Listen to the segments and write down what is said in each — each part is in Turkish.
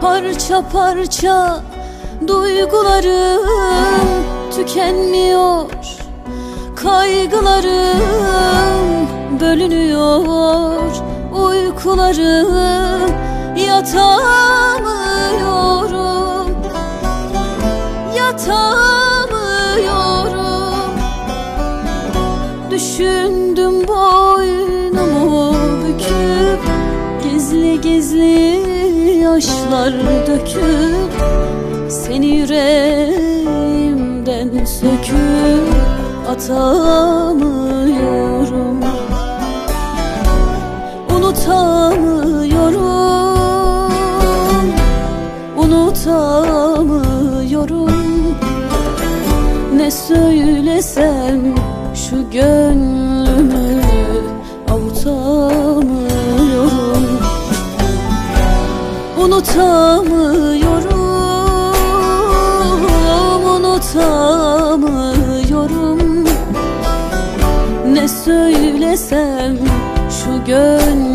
Parça parça duygularım tükenmiyor Kaygılarım bölünüyor Uykularım yatamıyorum. Yatamıyorum. Düşündüm boynumu büküp Gizli gizli yaşlar döküp Seni yüreğimden söküp atamıyorum söylesem şu gönlümü avutamıyorum. Unutamıyorum Unutamıyorum. Ne söylesem şu gönlümü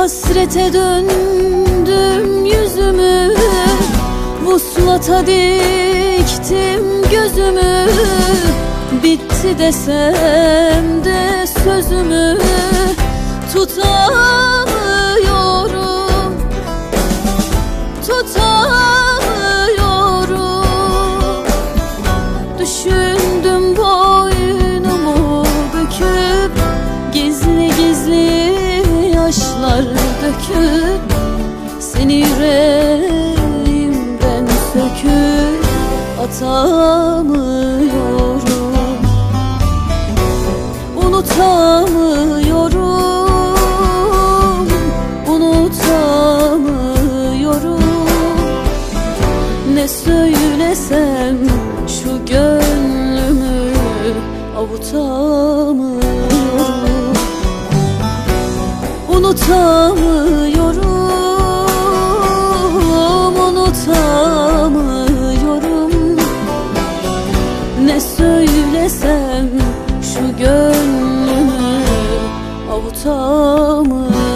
Hasrete döndüm yüzümü Vuslata diktim gözümü. Bitti desem de sözümü Tutamıyorum Tutamıyorum. Düşündüm döküp Seni yüreğimden söküp atamıyorum. Unutamıyorum Unutamıyorum. Ne söylesem şu gönlümü avutamıyorum. Unutamıyorum, söylesem şu gönlümü avutamıyorum